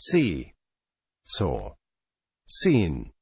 see, saw, seen.